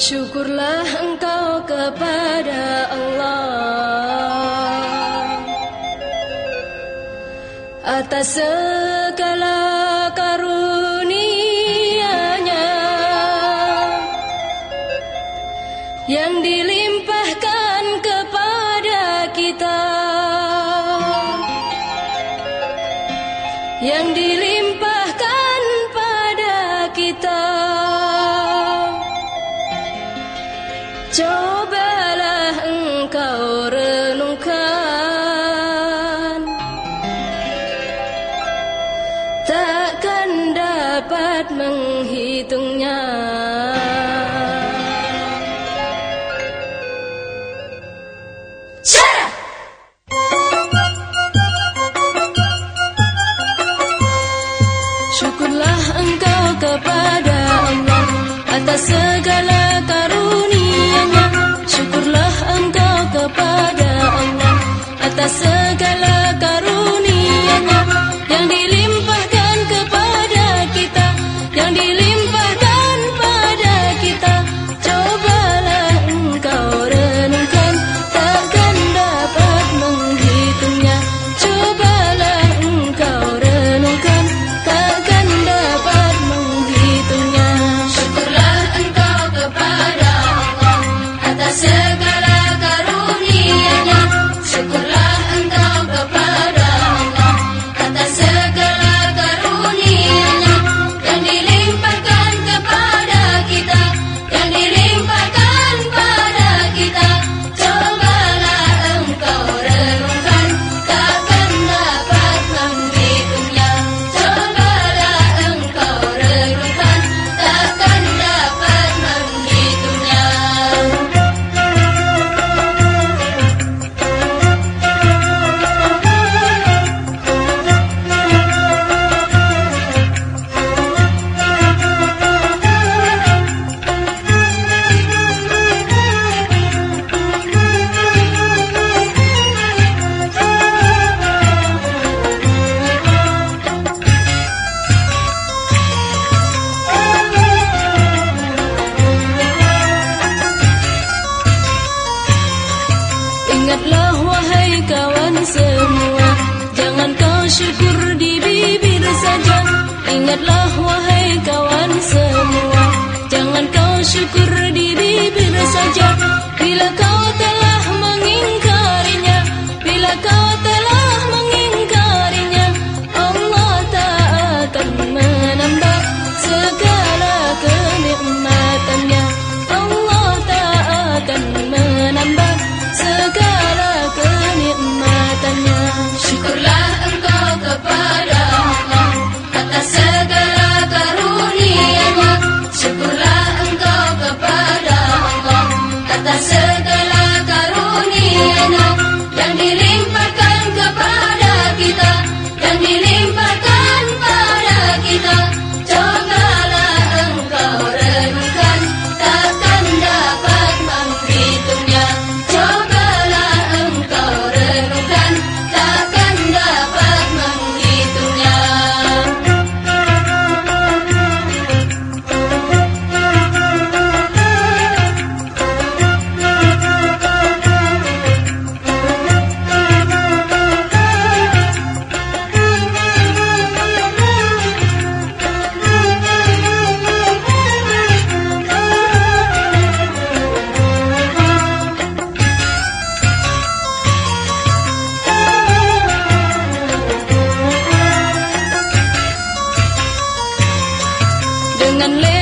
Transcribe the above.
Syukurlah engkau kepada Allah. Atas segala karunia-Nya Yang dilimpahkan Cobalah engkau renungkan. Takkan dapat menghitungnya. Syukurlah engkau kepada Allah Atas segala Ingatlah wahai kawan semua Jangan kau syukur diri bila saja and live.